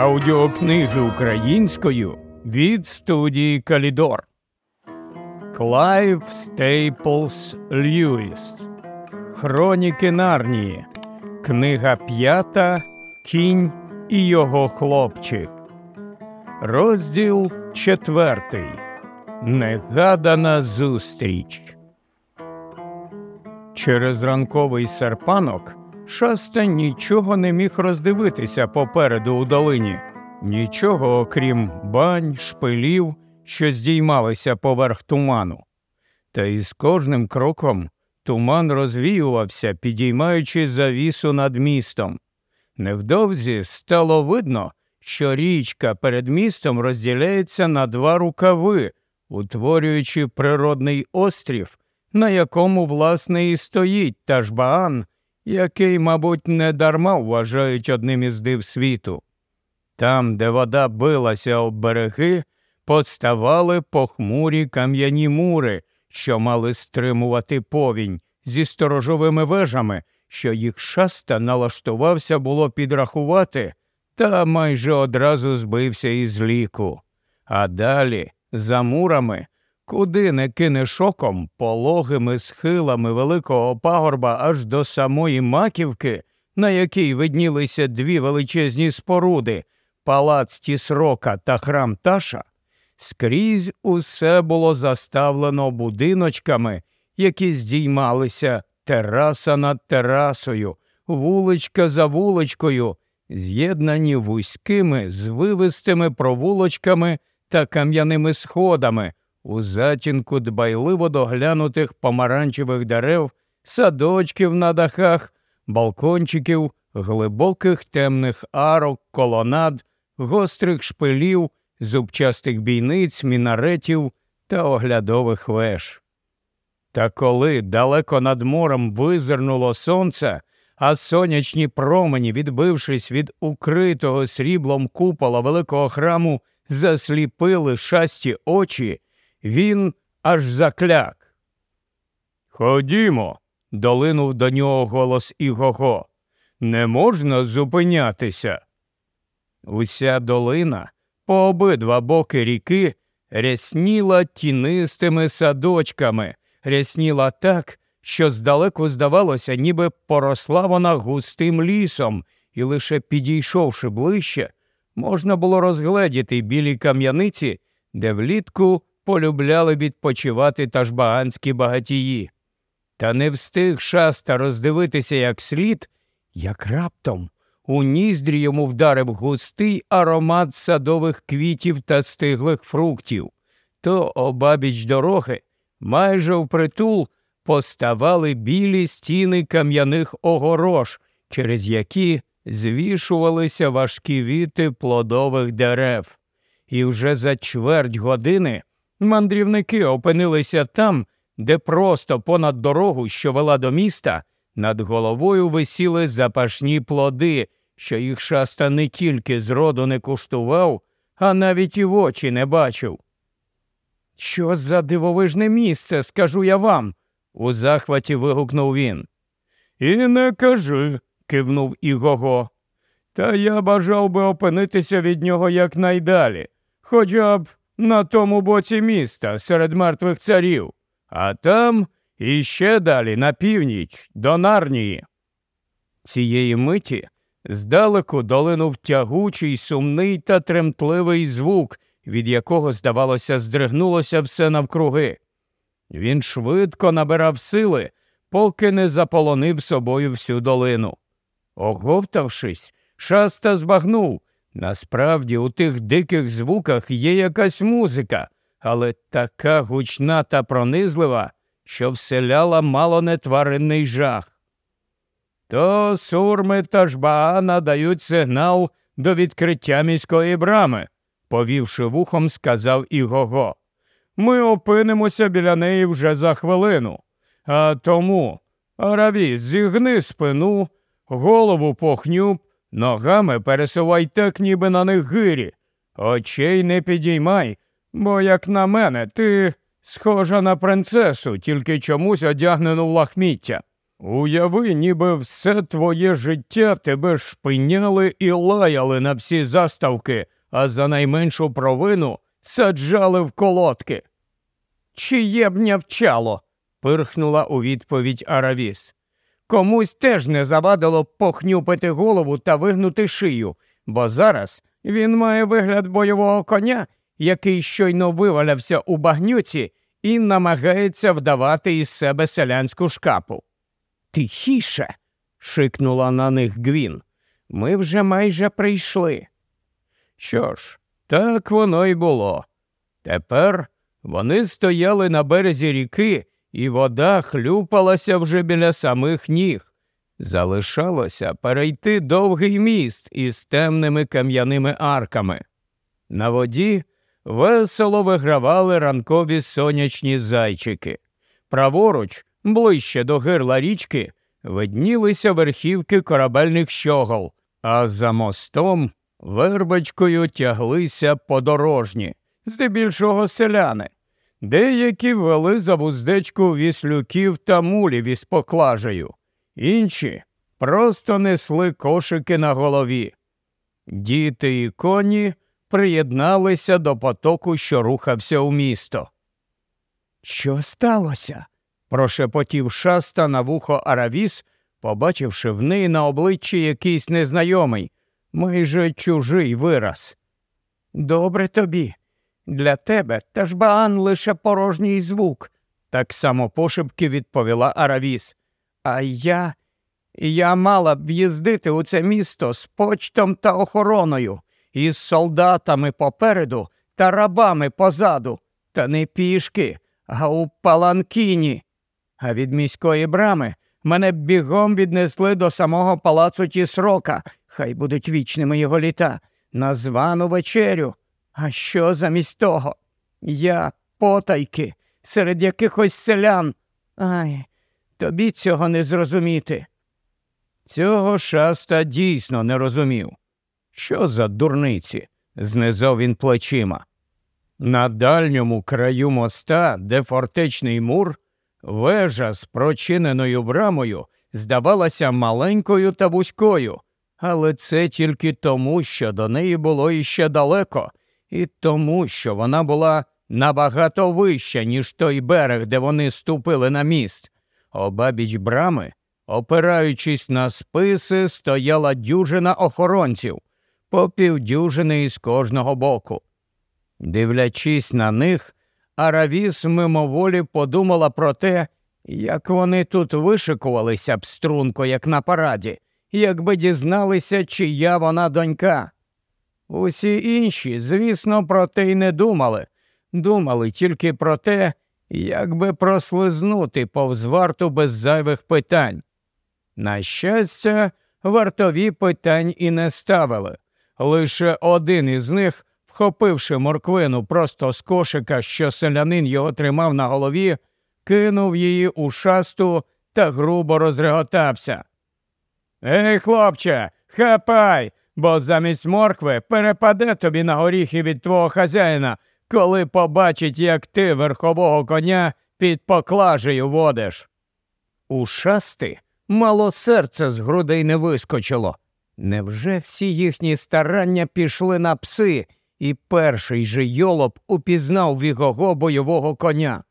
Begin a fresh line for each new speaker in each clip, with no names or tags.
Аудіокниги українською від студії Калідор. Клайв Стейплс Льюіс. Хроніки Нарнії. Книга п'ята. Кінь і його хлопчик. Розділ четвертий. Негадана зустріч. Через ранковий серпанок Шаста нічого не міг роздивитися попереду у долині, нічого окрім бань, шпилів, що здіймалися поверх туману. Та із кожним кроком туман розвіювався, підіймаючи завісу над містом. Невдовзі стало видно, що річка перед містом розділяється на два рукави, утворюючи природний острів, на якому, власне, і стоїть Ташбаан, який, мабуть, не дарма вважають одним із див світу. Там, де вода билася об береги, поставали похмурі кам'яні мури, що мали стримувати повінь зі сторожовими вежами, що їх шаста налаштувався було підрахувати, та майже одразу збився із ліку. А далі, за мурами, Куди не кине шоком пологими схилами великого пагорба аж до самої маківки, на якій виднілися дві величезні споруди палац Тісрока та храм Таша, скрізь усе було заставлено будиночками, які здіймалися тераса над терасою, вуличка за вуличкою, з'єднані вузькими, звивистими провулочками та кам'яними сходами у затінку дбайливо доглянутих помаранчевих дерев, садочків на дахах, балкончиків, глибоких темних арок, колонад, гострих шпилів, зубчастих бійниць, мінаретів та оглядових веж. Та коли далеко над морем визирнуло сонце, а сонячні промені, відбившись від укритого сріблом купола великого храму, засліпили шасті очі, він аж закляк. Ходімо, долинув до нього голос Ігого. Не можна зупинятися. Уся долина по обидва боки ріки рясніла тінистими садочками, рясніла так, що здалеку здавалося, ніби поросла вона густим лісом, і лише підійшовши ближче, можна було розгледіти білі кам'яниці, де влітку полюбляли відпочивати тажбаганські багатії. Та не встиг шаста роздивитися як слід, як раптом у ніздрі йому вдарив густий аромат садових квітів та стиглих фруктів. То обабіч дороги майже впритул поставали білі стіни кам'яних огорож, через які звішувалися важкі віти плодових дерев. І вже за чверть години Мандрівники опинилися там, де просто понад дорогу, що вела до міста, над головою висіли запашні плоди, що їх шаста не тільки зроду не куштував, а навіть і в очі не бачив. Що за дивовижне місце, скажу я вам, у захваті вигукнув він. І не кажи, кивнув Ігого. Та я бажав би опинитися від нього якнайдалі, хоча б на тому боці міста серед мертвих царів, а там іще далі на північ до Нарнії. Цієї миті здалеку долинув тягучий, сумний та тремтливий звук, від якого, здавалося, здригнулося все навкруги. Він швидко набирав сили, поки не заполонив собою всю долину. Оговтавшись, шаста збагнув, Насправді у тих диких звуках є якась музика, але така гучна та пронизлива, що вселяла мало не тваринний жах. То сурми та жбаана дають сигнал до відкриття міської брами, повівши вухом, сказав Ігого. Ми опинимося біля неї вже за хвилину. А тому, Раві, зігни спину, голову похнюб, Ногами пересувай так, ніби на них гирі. Очей не підіймай, бо, як на мене, ти схожа на принцесу, тільки чомусь одягнену в лахміття. Уяви, ніби все твоє життя тебе шпиняли і лаяли на всі заставки, а за найменшу провину саджали в колодки. Чиє б нявчало? пирхнула у відповідь Аравіс. Комусь теж не завадило похнюпити голову та вигнути шию, бо зараз він має вигляд бойового коня, який щойно вивалявся у багнюці і намагається вдавати із себе селянську шкапу. Тихіше. шикнула на них Гвін. Ми вже майже прийшли. Що ж, так воно й було. Тепер вони стояли на березі ріки, і вода хлюпалася вже біля самих ніг. Залишалося перейти довгий міст із темними кам'яними арками. На воді весело вигравали ранкові сонячні зайчики. Праворуч, ближче до гирла річки, виднілися верхівки корабельних щогол, а за мостом вербочкою тяглися подорожні, здебільшого селяни. Деякі вели за вуздечку віслюків та мулів із поклажею, інші просто несли кошики на голові. Діти і коні приєдналися до потоку, що рухався у місто. Що сталося? прошепотів шаста на вухо Аравіс, побачивши в неї на обличчі якийсь незнайомий, майже чужий вираз. Добре тобі. Для тебе та ж лише порожній звук, так само пошепки відповіла Аравіс. А я. Я мала б в'їздити у це місто з почтом та охороною, із солдатами попереду та рабами позаду, та не пішки, а у паланкіні. А від міської брами мене бігом віднесли до самого палацу Тісрока, хай будуть вічними його літа, на звану вечерю. А що замість того? Я потайки, серед якихось селян. Ай, тобі цього не зрозуміти. Цього шаста дійсно не розумів. Що за дурниці? знизав він плечима. На дальньому краю моста, де фортечний мур, вежа з прочиненою брамою здавалася маленькою та вузькою, але це тільки тому, що до неї було іще далеко, і тому, що вона була набагато вища, ніж той берег, де вони ступили на міст. Обабіч брами, опираючись на списи, стояла дюжина охоронців, по півдюжини із кожного боку. Дивлячись на них, Аравіс мимоволі подумала про те, як вони тут вишикувалися б струнко, як на параді, якби дізналися, чия вона донька. Усі інші, звісно, про те й не думали, думали тільки про те, як би прослизнути повз варту без зайвих питань. На щастя, вартові питань і не ставили. Лише один із них, вхопивши морквину просто з кошика, що селянин його тримав на голові, кинув її у шасту та грубо розреготався. Ей, хлопче, хапай, бо замість моркви перепаде тобі на горіхи від твого хазяїна, коли побачить, як ти верхового коня під поклажею водиш. У шасти мало серце з грудей не вискочило. Невже всі їхні старання пішли на пси, і перший же йолоп упізнав вігого бойового коня?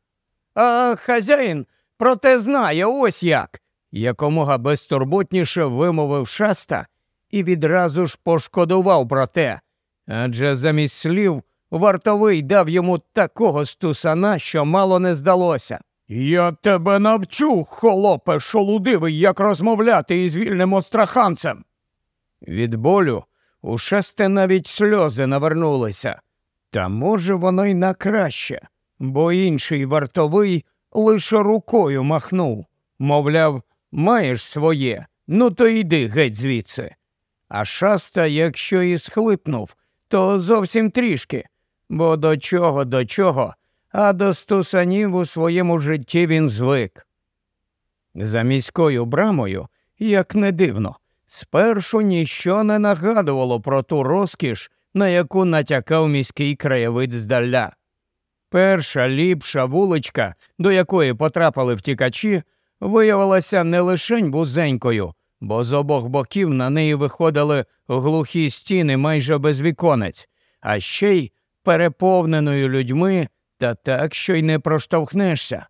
А хазяїн проте знає ось як, якомога безтурботніше вимовив шаста і відразу ж пошкодував про те. Адже замість слів вартовий дав йому такого стусана, що мало не здалося. Я тебе навчу, холопе, шолудивий, як розмовляти із вільним остраханцем. Від болю у шесте навіть сльози навернулися. Та може воно й на краще, бо інший вартовий лише рукою махнув. Мовляв, маєш своє, ну то йди геть звідси. А шаста, якщо і схлипнув, то зовсім трішки, бо до чого, до чого, а до стусанів у своєму житті він звик. За міською брамою, як не дивно, Спершу ніщо не нагадувало про ту розкіш, на яку натякав міський краєвид здаля. Перша ліпша вуличка, до якої потрапили втікачі, виявилася не лишень вузенькою, бо з обох боків на неї виходили глухі стіни майже без віконець, а ще й переповненою людьми та так, що й не проштовхнешся.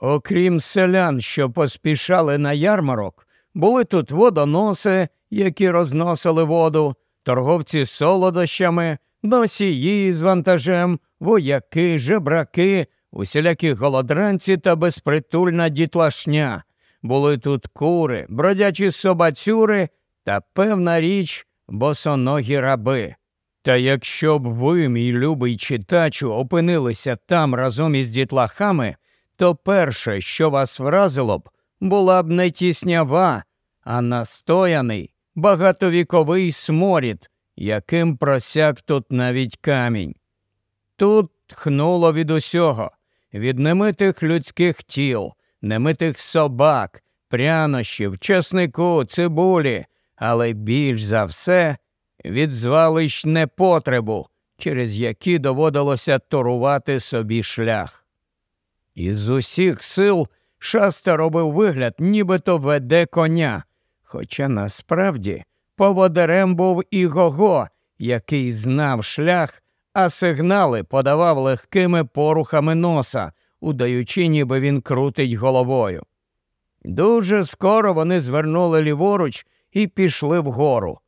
Окрім селян, що поспішали на ярмарок, були тут водоноси, які розносили воду, торговці солодощами, носії з вантажем, вояки, жебраки, усілякі голодранці та безпритульна дітлашня. Були тут кури, бродячі собацюри та певна річ босоногі раби. Та якщо б ви, мій любий читачу, опинилися там разом із дітлахами, то перше, що вас вразило б, була б не тіснява, а настояний багатовіковий сморід, яким просяк тут навіть камінь. Тут тхнуло від усього, від немитих людських тіл, немитих собак, прянощів, чеснику, цибулі, але більш за все від звалищ непотребу, через які доводилося торувати собі шлях. Із усіх сил шаста робив вигляд, нібито веде коня, хоча насправді поводарем був і Гого, який знав шлях, а сигнали подавав легкими порухами носа, удаючи, ніби він крутить головою. Дуже скоро вони звернули ліворуч і пішли вгору.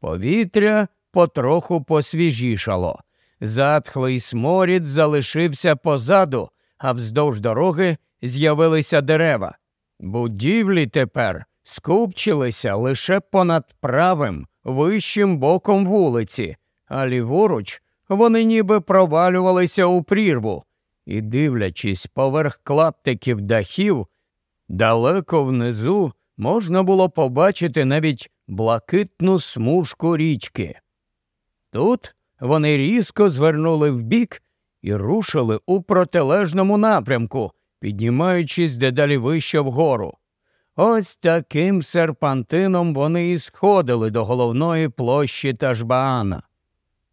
Повітря потроху посвіжішало. Затхлий сморід залишився позаду, а вздовж дороги з'явилися дерева. Будівлі тепер скупчилися лише понад правим, вищим боком вулиці, а ліворуч вони ніби провалювалися у прірву і, дивлячись поверх клаптиків дахів, далеко внизу можна було побачити навіть блакитну смужку річки. Тут вони різко звернули вбік і рушили у протилежному напрямку, піднімаючись дедалі вище вгору. Ось таким серпантином вони і сходили до головної площі Ташбаана.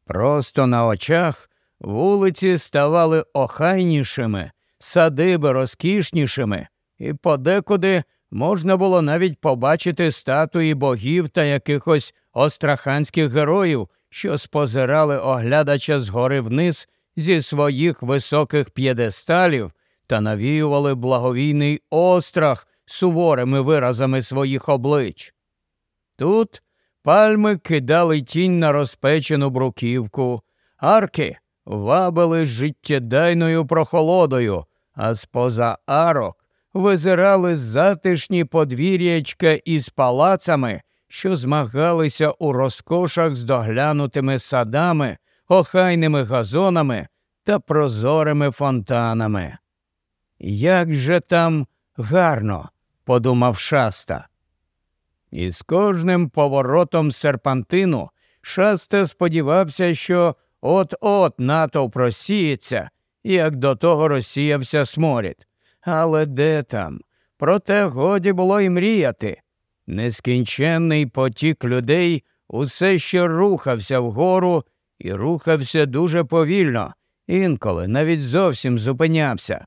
Просто на очах вулиці ставали охайнішими, садиби розкішнішими, і подекуди можна було навіть побачити статуї богів та якихось остраханських героїв, що спозирали оглядача згори вниз зі своїх високих п'єдесталів та навіювали благовійний острах суворими виразами своїх облич. Тут пальми кидали тінь на розпечену бруківку, арки вабили життєдайною прохолодою, а з поза арок визирали затишні подвір'ячка із палацами, що змагалися у розкошах з доглянутими садами, охайними газонами та прозорими фонтанами. Як же там гарно, подумав шаста. І з кожним поворотом серпантину шаста сподівався, що от-от натовп розсіється, як до того розсіявся сморід. Але де там? Проте годі було й мріяти. Нескінченний потік людей усе ще рухався вгору і рухався дуже повільно, інколи навіть зовсім зупинявся.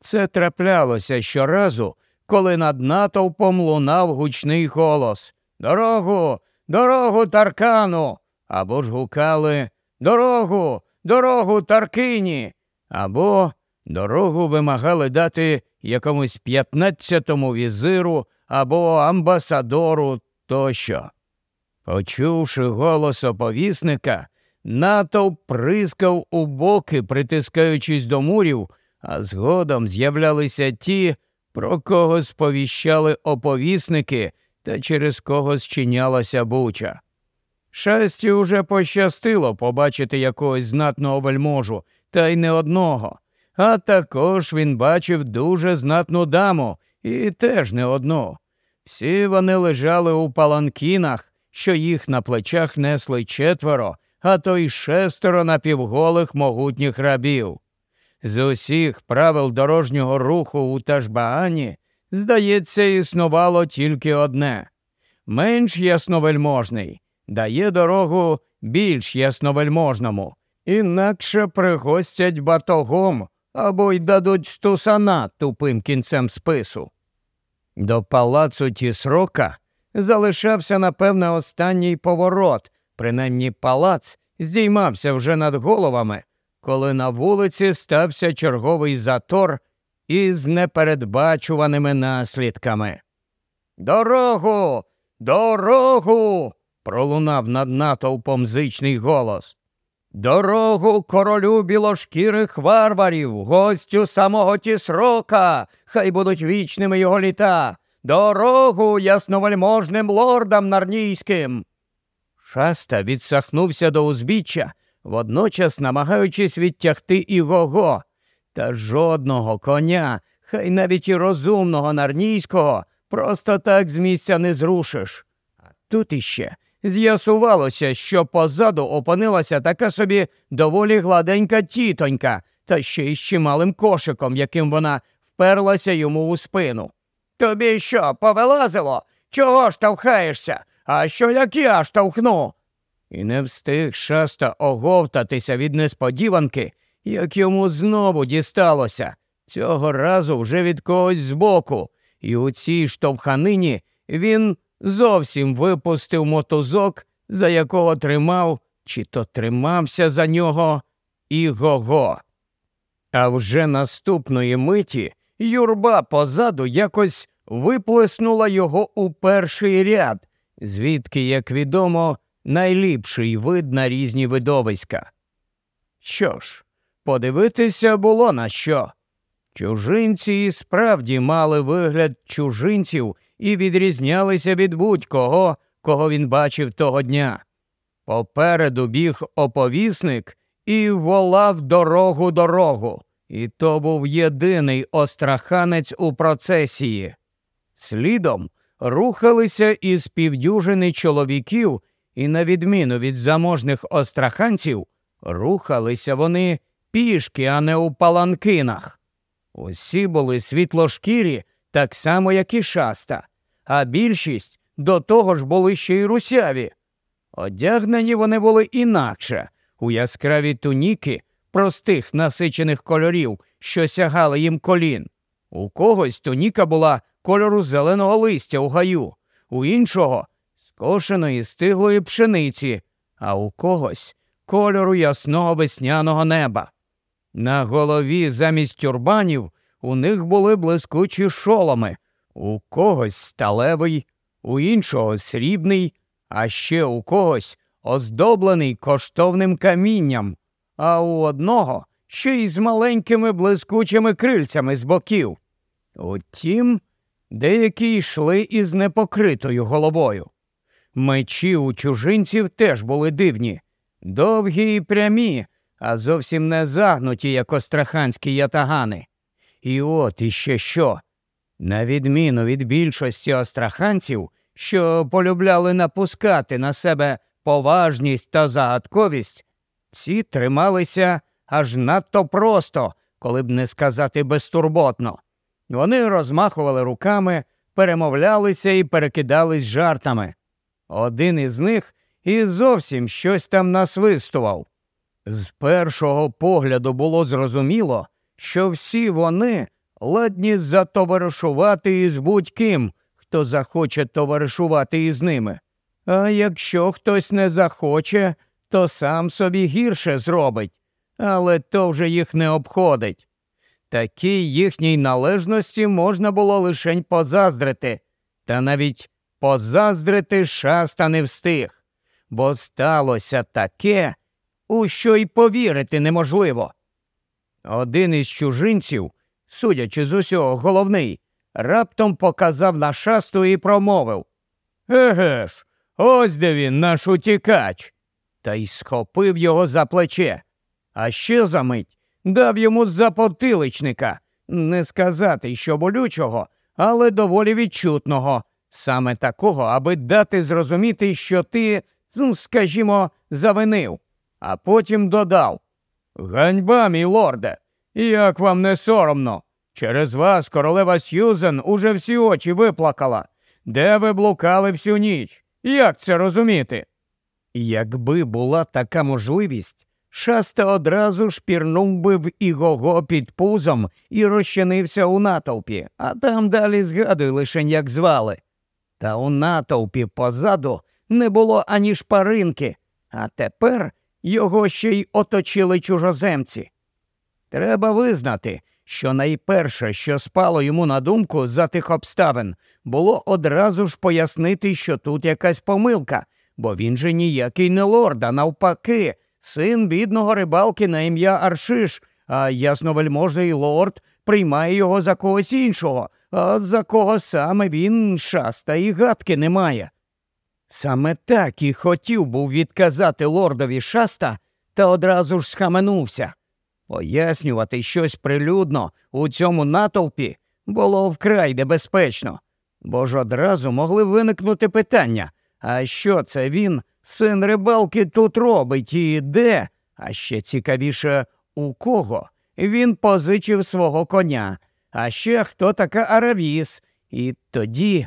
Це траплялося щоразу, коли над натовпом лунав гучний голос Дорогу, дорогу таркану. Або ж гукали Дорогу, дорогу Таркині. Або дорогу вимагали дати якомусь п'ятнадцятому візиру або амбасадору тощо. Почувши голос оповісника, натовп прискав у боки, притискаючись до мурів, а згодом з'являлися ті, про кого сповіщали оповісники та через кого зчинялася буча. Шасті уже пощастило побачити якогось знатного вельможу, та й не одного. А також він бачив дуже знатну даму, і теж не одну. Всі вони лежали у паланкінах, що їх на плечах несли четверо, а то й шестеро напівголих могутніх рабів. З усіх правил дорожнього руху у Ташбаані, здається, існувало тільки одне менш ясновельможний дає дорогу більш ясновельможному, інакше пригостять батогом або й дадуть стусана тупим кінцем спису. До палацу Тісрока залишався, напевне, останній поворот, принаймні палац здіймався вже над головами, коли на вулиці стався черговий затор із непередбачуваними наслідками. Дорогу, дорогу. Пролунав над натовпом зичний голос. Дорогу королю білошкірих варварів, гостю самого тісрока, хай будуть вічними його літа, дорогу ясновельможним лордам нарнійським. Шаста відсахнувся до узбіччя, водночас намагаючись відтягти і Гого. Та жодного коня, хай навіть і розумного нарнійського, просто так з місця не зрушиш. А тут іще з'ясувалося, що позаду опинилася така собі доволі гладенька тітонька, та ще й з чималим кошиком, яким вона вперлася йому у спину. Тобі що, повилазило? Чого штовхаєшся? А що як я штовхну? І не встиг шаста оговтатися від несподіванки, як йому знову дісталося, цього разу вже від когось збоку, і у цій штовханині він зовсім випустив мотузок, за якого тримав, чи то тримався за нього і го-го. А вже наступної миті юрба позаду якось виплеснула його у перший ряд, звідки, як відомо, найліпший вид на різні видовиська. Що ж, подивитися було на що. Чужинці і справді мали вигляд чужинців і відрізнялися від будь-кого, кого він бачив того дня. Попереду біг оповісник і волав дорогу дорогу, і то був єдиний остраханець у процесії. Слідом рухалися із півдюжини чоловіків, і, на відміну від заможних остраханців, рухалися вони пішки, а не у паланкинах. Усі були світлошкірі, так само, як і шаста, а більшість до того ж були ще й русяві. Одягнені вони були інакше, у яскраві туніки простих насичених кольорів, що сягали їм колін. У когось туніка була кольору зеленого листя у гаю, у іншого скошеної стиглої пшениці, а у когось кольору ясного весняного неба. На голові замість тюрбанів у них були блискучі шоломи, у когось сталевий, у іншого срібний, а ще у когось оздоблений коштовним камінням, а у одного ще й з маленькими блискучими крильцями з боків. Утім, деякі йшли із непокритою головою. Мечі у чужинців теж були дивні, довгі і прямі, а зовсім не загнуті, як остраханські ятагани. І от іще що. На відміну від більшості остраханців, що полюбляли напускати на себе поважність та загадковість, ці трималися аж надто просто, коли б не сказати безтурботно. Вони розмахували руками, перемовлялися і перекидались жартами. Один із них і зовсім щось там насвистував. З першого погляду було зрозуміло, що всі вони ладні затоваришувати із будь-ким, хто захоче товаришувати із ними. А якщо хтось не захоче, то сам собі гірше зробить, але то вже їх не обходить. Такій їхній належності можна було лишень позаздрити, та навіть позаздрити шаста не встиг, бо сталося таке, у що й повірити неможливо. Один із чужинців, судячи з усього головний, раптом показав на шасту і промовив. Еге ж, ось де він, наш утікач. Та й схопив його за плече. А ще за мить дав йому запотиличника, не сказати, що болючого, але доволі відчутного, саме такого, аби дати зрозуміти, що ти, ну, скажімо, завинив, а потім додав Ганьба, мій лорде, як вам не соромно. Через вас королева Сьюзен уже всі очі виплакала. Де ви блукали всю ніч? Як це розуміти? Якби була така можливість, шаста одразу ж пірнув би в Ігого під пузом і розчинився у натовпі, а там далі згадуй лише, як звали. Та у натовпі позаду не було ані шпаринки, а тепер його ще й оточили чужоземці. Треба визнати, що найперше, що спало йому на думку за тих обставин, було одразу ж пояснити, що тут якась помилка, бо він же ніякий не лорд, а навпаки, син бідного рибалки на ім'я Аршиш, а ясновельможний лорд приймає його за когось іншого, а за кого саме він шаста і гадки не має. Саме так і хотів був відказати лордові шаста, та одразу ж схаменувся. Пояснювати щось прилюдно у цьому натовпі було вкрай небезпечно, бо ж одразу могли виникнути питання а що це він, син рибалки, тут робить і де? А ще цікавіше, у кого він позичив свого коня, а ще хто така Аравіс. І тоді,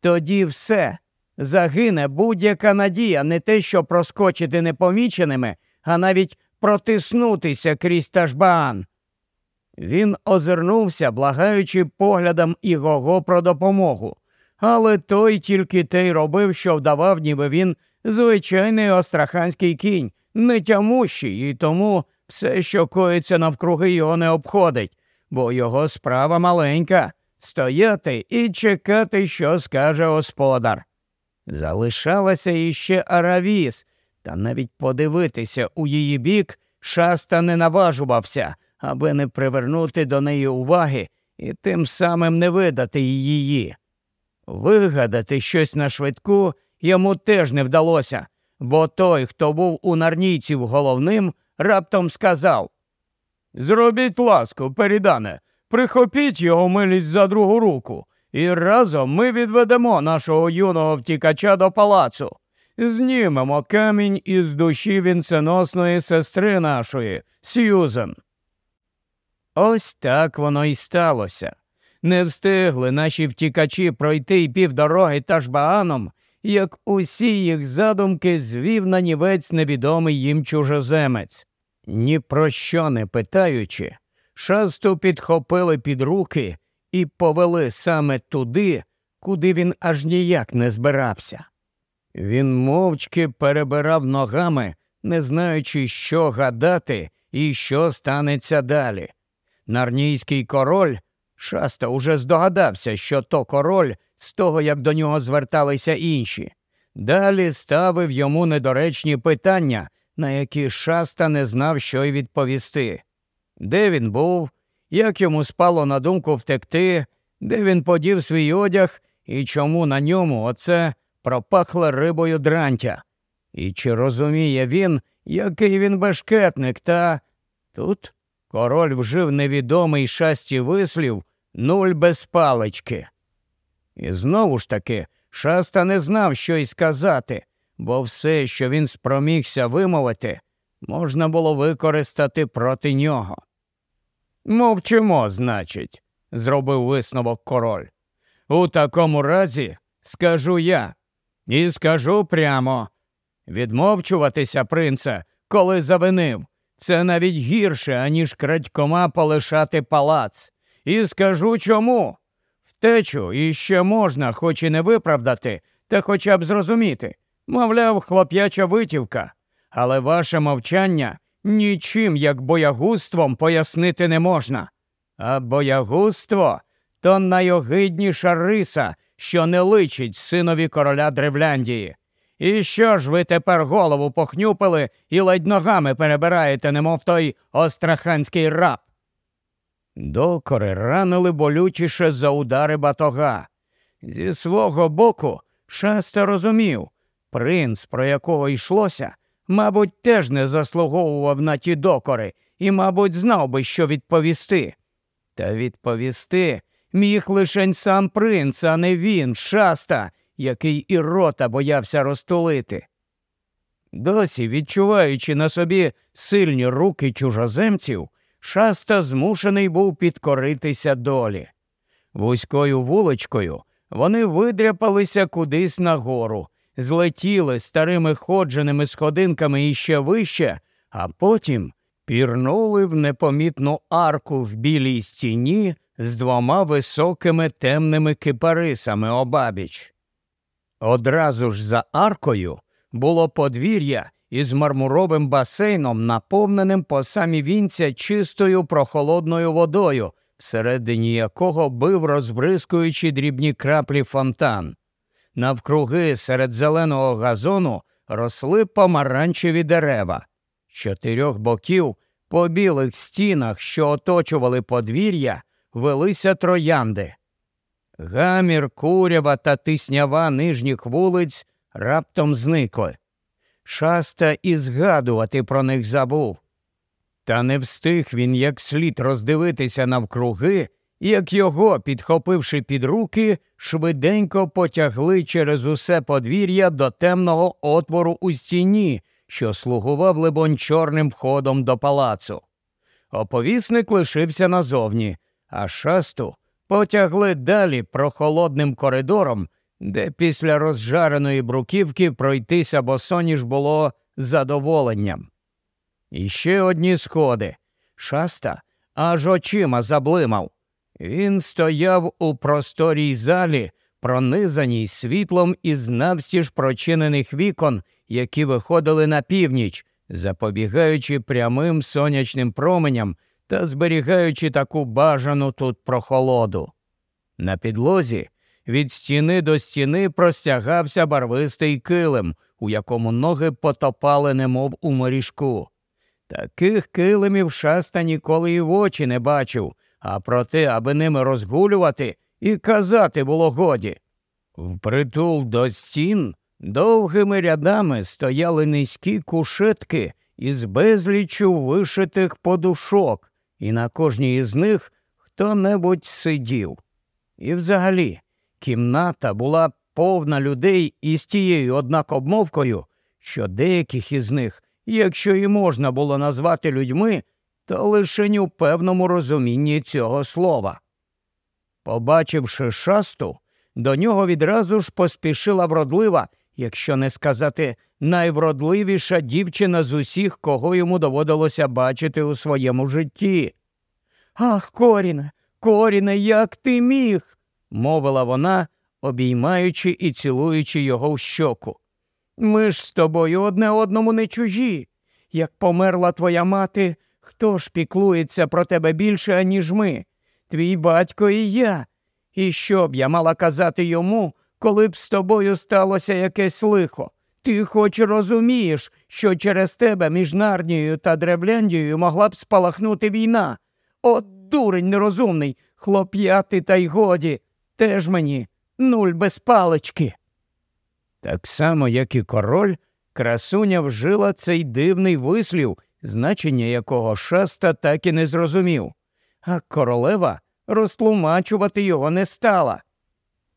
тоді все. Загине будь-яка надія не те, що проскочити непоміченими, а навіть протиснутися крізь Ташбаан. Він озирнувся, благаючи поглядом Ігого про допомогу, але той тільки те й робив, що вдавав, ніби він звичайний остраханський кінь, не тямущий, і тому все, що коїться навкруги, його не обходить, бо його справа маленька стояти і чекати, що скаже господар. Залишалася іще Аравіс, та навіть подивитися у її бік шаста не наважувався, аби не привернути до неї уваги і тим самим не видати її. Вигадати щось на швидку йому теж не вдалося, бо той, хто був у нарнійців головним, раптом сказав Зробіть ласку, передане, прихопіть його милість за другу руку, і разом ми відведемо нашого юного втікача до палацу. Знімемо камінь із душі вінценосної сестри нашої, Сьюзен. Ось так воно й сталося. Не встигли наші втікачі пройти й півдороги Ташбааном, як усі їх задумки звів на нівець невідомий їм чужоземець. Ні про що не питаючи, шасту підхопили під руки і повели саме туди, куди він аж ніяк не збирався. Він мовчки перебирав ногами, не знаючи, що гадати і що станеться далі. Нарнійський король шаста уже здогадався, що то король з того, як до нього зверталися інші. Далі ставив йому недоречні питання, на які шаста не знав, що й відповісти. Де він був, як йому спало на думку втекти, де він подів свій одяг і чому на ньому оце пропахло рибою дрантя. І чи розуміє він, який він бешкетник, та тут король вжив невідомий шасті вислів нуль без палички. І знову ж таки шаста не знав, що й сказати, бо все, що він спромігся вимовити, можна було використати проти нього. Мовчимо, значить, зробив висновок король. У такому разі скажу я, і скажу прямо відмовчуватися, принце, коли завинив, це навіть гірше, аніж крадькома полишати палац. І скажу чому. Втечу іще можна, хоч і не виправдати, та хоча б зрозуміти. Мовляв, хлоп'яча витівка, але ваше мовчання нічим як боягузтвом пояснити не можна. А боягузтво то найогидніша риса, що не личить синові короля Древляндії. І що ж ви тепер голову похнюпили і ледь ногами перебираєте, немов той остраханський раб? Докори ранили болючіше за удари батога. Зі свого боку, шаста розумів, принц, про якого йшлося, мабуть, теж не заслуговував на ті докори і, мабуть, знав би, що відповісти. Та відповісти міг лишень сам принц, а не він, шаста, який і рота боявся розтулити. Досі, відчуваючи на собі сильні руки чужоземців, шаста змушений був підкоритися долі. Вузькою вуличкою вони видряпалися кудись нагору, злетіли старими ходженими сходинками іще вище, а потім пірнули в непомітну арку в білій стіні з двома високими темними кипарисами обабіч. Одразу ж за аркою було подвір'я із мармуровим басейном, наповненим по самі вінця чистою прохолодною водою, всередині якого бив, розбризкуючи дрібні краплі фонтан. Навкруги серед зеленого газону росли помаранчеві дерева. Чотирьох боків по білих стінах, що оточували подвір'я, велися троянди. Гамір, курява та тиснява нижніх вулиць раптом зникли. Шаста і згадувати про них забув. Та не встиг він як слід роздивитися навкруги, як його, підхопивши під руки, швиденько потягли через усе подвір'я до темного отвору у стіні, що слугував, либонь, чорним входом до палацу. Оповісник лишився назовні, а шасту потягли далі прохолодним коридором, де після розжареної бруківки пройтися босоніж було задоволенням. І ще одні сходи. Шаста аж очима заблимав. Він стояв у просторій залі, пронизаній світлом із навстіж прочинених вікон, які виходили на північ, запобігаючи прямим сонячним променям та зберігаючи таку бажану тут прохолоду. На підлозі від стіни до стіни простягався барвистий килим, у якому ноги потопали, немов у моріжку. Таких килимів шаста ніколи і в очі не бачив, а проте, аби ними розгулювати, і казати було годі. Впритул до стін довгими рядами стояли низькі кушетки із безлічу вишитих подушок, і на кожній із них хто небудь сидів. І взагалі кімната була повна людей із тією однак обмовкою, що деяких із них, якщо і можна було назвати людьми, то лише у певному розумінні цього слова. Побачивши шасту, до нього відразу ж поспішила вродлива, якщо не сказати найвродливіша дівчина з усіх, кого йому доводилося бачити у своєму житті. Ах, Коріне, Коріне, як ти міг? мовила вона, обіймаючи і цілуючи його в щоку. Ми ж з тобою одне одному не чужі. Як померла твоя мати, хто ж піклується про тебе більше, аніж ми? Твій батько і я. І що б я мала казати йому, коли б з тобою сталося якесь лихо? Ти хоч розумієш, що через тебе між Нарнією та Древляндією могла б спалахнути війна. От дурень нерозумний, хлоп'яти та й годі, теж мені нуль без палички. Так само, як і король, красуня вжила цей дивний вислів, значення якого шаста так і не зрозумів, а королева розтлумачувати його не стала.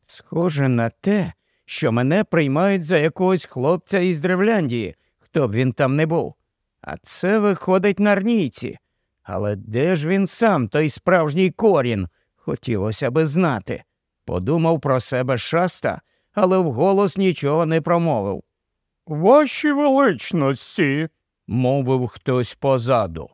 Схоже на те, що мене приймають за якогось хлопця із Древляндії, хто б він там не був. А це виходить на арнійці. Але де ж він сам, той справжній корін, хотілося би знати. Подумав про себе шаста, але вголос нічого не промовив. Ваші величності, мовив хтось позаду.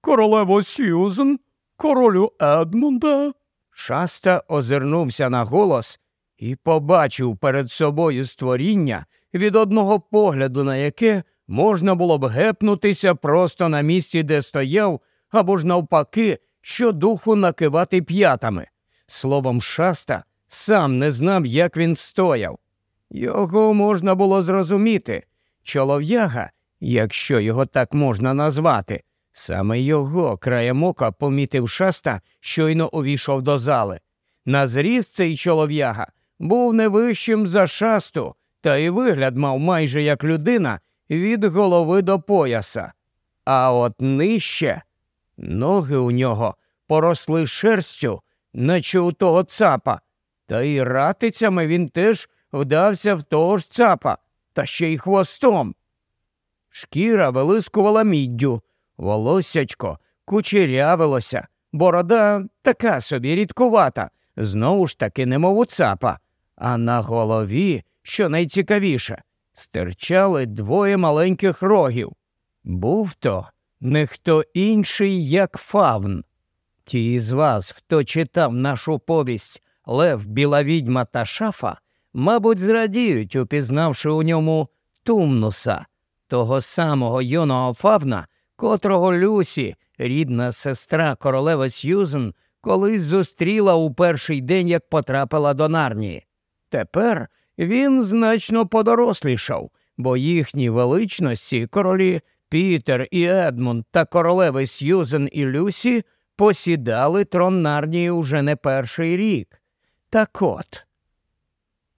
Королево Сьюзен, королю Едмунда. Шаста озирнувся на голос і побачив перед собою створіння, від одного погляду на яке можна було б гепнутися просто на місці, де стояв, або ж навпаки, що духу накивати п'ятами. Словом, шаста сам не знав, як він стояв. Його можна було зрозуміти. Чолов'яга, якщо його так можна назвати, саме його краєм ока помітив шаста, щойно увійшов до зали. На зріст цей чолов'яга був не вищим за шасту, та й вигляд мав майже як людина від голови до пояса. А от нижче ноги у нього поросли шерстю, наче у того цапа, та й ратицями він теж вдався в того ж цапа, та ще й хвостом. Шкіра вилискувала міддю, волоссячко кучерявилося, борода така собі рідкувата, знову ж таки, немов у цапа, а на голові, що найцікавіше, стирчали двоє маленьких рогів. Був то не хто інший, як фавн. Ті із вас, хто читав нашу повість Лев, Біла відьма та шафа, мабуть, зрадіють, упізнавши у ньому Тумнуса, того самого юного фавна, котрого Люсі, рідна сестра королева Сьюзен, колись зустріла у перший день, як потрапила до нарнії. Тепер він значно подорослішав, бо їхні величності, королі Пітер і Едмунд та королеви Сьюзен і Люсі посідали трон нарнії уже не перший рік. Так от.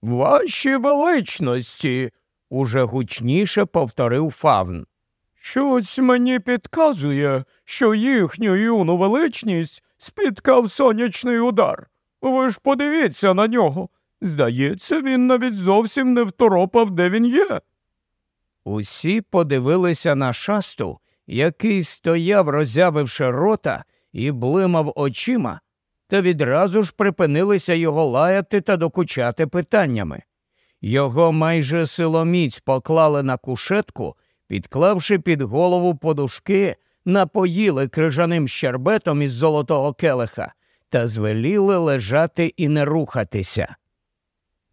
Ваші величності, уже гучніше повторив фавн. Щось мені підказує, що їхню юну величність спіткав сонячний удар. Ви ж подивіться на нього. Здається, він навіть зовсім не второпав, де він є. Усі подивилися на шасту, який стояв, роззявивши рота і блимав очима, та відразу ж припинилися його лаяти та докучати питаннями. Його майже силоміць поклали на кушетку, підклавши під голову подушки, напоїли крижаним щербетом із золотого келиха та звеліли лежати і не рухатися.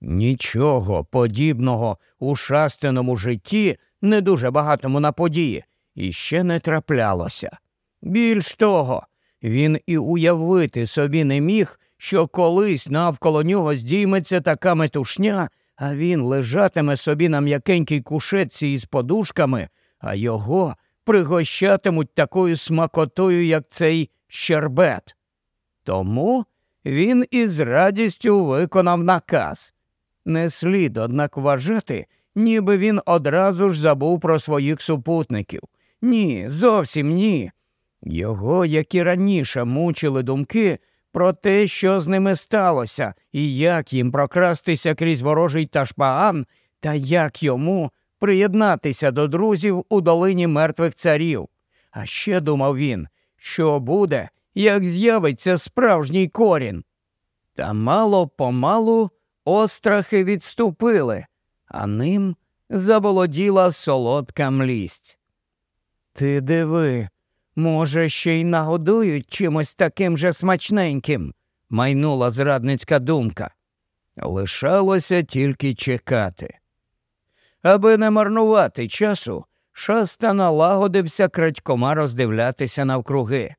Нічого подібного у шастиному житті, не дуже багатому на події, іще не траплялося. Більш того, він і уявити собі не міг, що колись навколо нього здійметься така метушня, а він лежатиме собі на м'якенькій кушетці із подушками, а його пригощатимуть такою смакотою, як цей щербет. Тому він із радістю виконав наказ. Не слід, однак, вважати, ніби він одразу ж забув про своїх супутників. Ні, зовсім ні. Його, як і раніше, мучили думки про те, що з ними сталося, і як їм прокрастися крізь ворожий ташпаан, та як йому приєднатися до друзів у долині мертвих царів. А ще думав він, що буде, як з'явиться справжній корін. Та мало помалу острахи відступили, а ним заволоділа солодка млість. Ти диви, може, ще й нагодують чимось таким же смачненьким, майнула зрадницька думка. Лишалося тільки чекати. Аби не марнувати часу, шаста налагодився крадькома роздивлятися навкруги.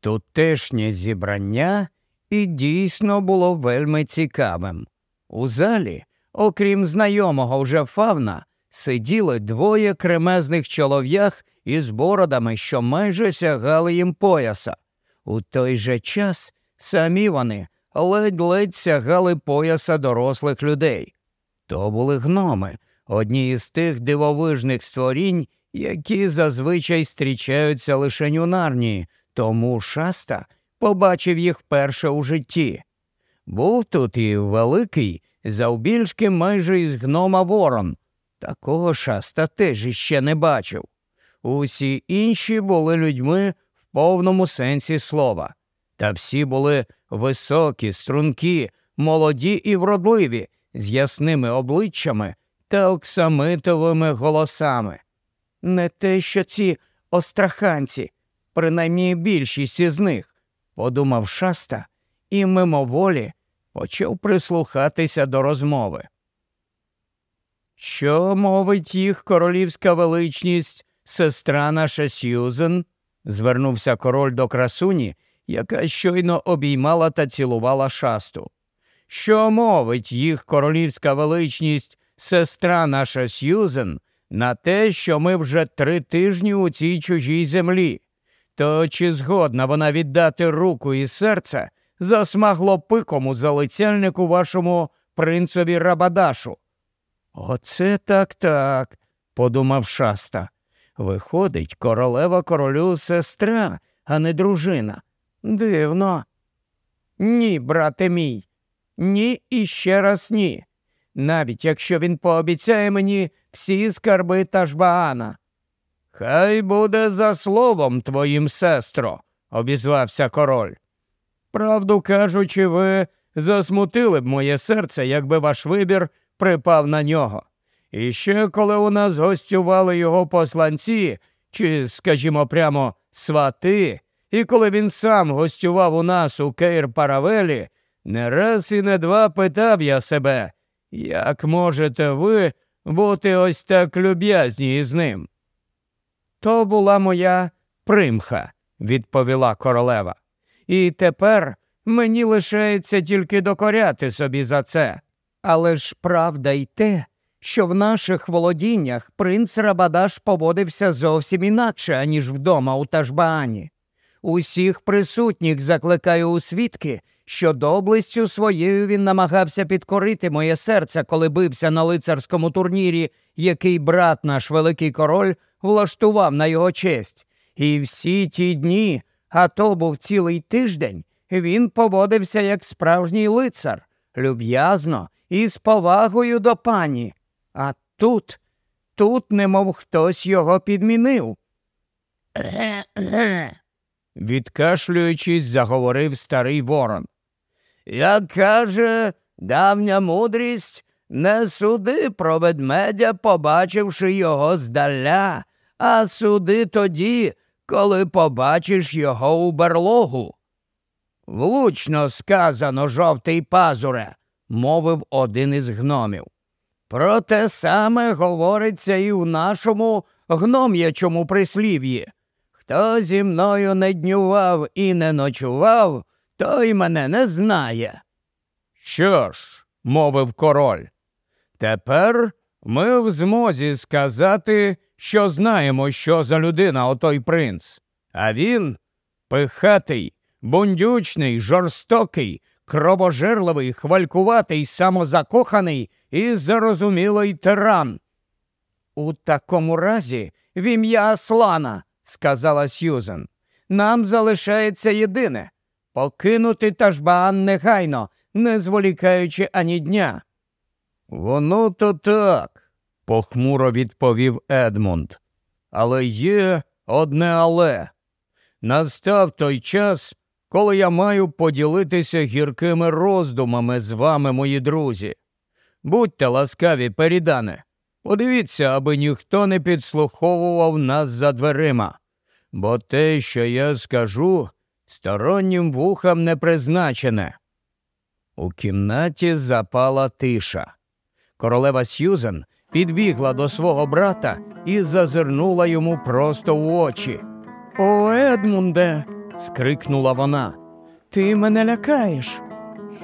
Тутешнє зібрання і дійсно було вельми цікавим. У залі, окрім знайомого вже фавна, сиділи двоє кремезних чолов'ях із бородами, що майже сягали їм пояса. У той же час самі вони ледь-ледь сягали пояса дорослих людей. То були гноми, одні із тих дивовижних створінь, які зазвичай зустрічаються лише у нарнії, тому шаста побачив їх вперше у житті. Був тут і великий, завбільшки майже із гнома ворон. Такого шаста теж іще не бачив. Усі інші були людьми в повному сенсі слова, та всі були високі, стрункі, молоді і вродливі, з ясними обличчями та оксамитовими голосами. Не те, що ці остраханці, принаймні більшість із них, подумав шаста і мимоволі почав прислухатися до розмови. Що мовить їх королівська величність, сестра наша Сьюзен? звернувся король до красуні, яка щойно обіймала та цілувала шасту. Що мовить їх королівська величність, сестра наша Сьюзен, на те, що ми вже три тижні у цій чужій землі? То чи згодна вона віддати руку і серце засмагло пиком у залицяльнику вашому принцові Рабадашу? Оце так так, подумав шаста. Виходить, королева королю сестра, а не дружина. Дивно. Ні, брате мій, ні і ще раз ні. Навіть якщо він пообіцяє мені всі скарби Ташбаана. Хай буде за словом твоїм, сестро, обізвався король. Правду кажучи, ви засмутили б моє серце, якби ваш вибір припав на нього. І ще коли у нас гостювали його посланці, чи, скажімо прямо, свати, і коли він сам гостював у нас у Кейр Паравелі, не раз і не два питав я себе, як можете ви бути ось так люб'язні із ним? То була моя примха, відповіла королева. І тепер мені лишається тільки докоряти собі за це. Але ж правда й те, що в наших володіннях принц Рабадаш поводився зовсім інакше, аніж вдома у Ташбаані. Усіх присутніх закликаю у свідки, що доблестю своєю він намагався підкорити моє серце, коли бився на лицарському турнірі, який брат наш великий король влаштував на його честь. І всі ті дні, а то був цілий тиждень, він поводився як справжній лицар, люб'язно і з повагою до пані. А тут, тут, немов хтось його підмінив. Відкашлюючись, заговорив старий ворон. Як каже давня мудрість, не суди про ведмедя, побачивши його здаля, а суди тоді, коли побачиш його у берлогу. Влучно сказано, жовтий пазуре, мовив один із гномів. Про те саме говориться і в нашому гном'ячому прислів'ї. Хто зі мною не днював і не ночував, той мене не знає. Що ж, мовив король, тепер ми в змозі сказати, що знаємо, що за людина отой принц. А він пихатий, бундючний, жорстокий, кровожерливий, хвалькуватий, самозакоханий і зарозумілий тиран. У такому разі в ім'я Аслана, сказала Сьюзен, нам залишається єдине покинути Ташбаан негайно, не зволікаючи ані дня. Воно то так, похмуро відповів Едмунд. Але є одне але. Настав той час, коли я маю поділитися гіркими роздумами з вами, мої друзі. Будьте ласкаві, перідане, подивіться, аби ніхто не підслуховував нас за дверима, бо те, що я скажу, стороннім вухам не призначене. У кімнаті запала тиша. Королева Сьюзен підбігла до свого брата і зазирнула йому просто в очі. О, Едмунде. скрикнула вона. Ти мене лякаєш.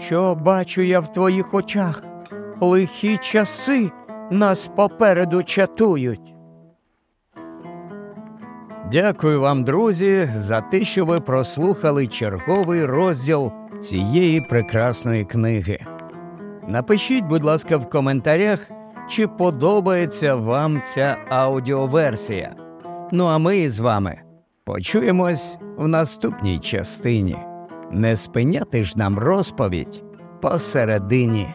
Що бачу я в твоїх очах? Лихі часи нас попереду чатують. Дякую вам, друзі, за те, що ви прослухали черговий розділ цієї прекрасної книги. Напишіть, будь ласка, в коментарях, чи подобається вам ця аудіоверсія. Ну а ми з вами почуємось в наступній частині. Не спиняти ж нам розповідь посередині.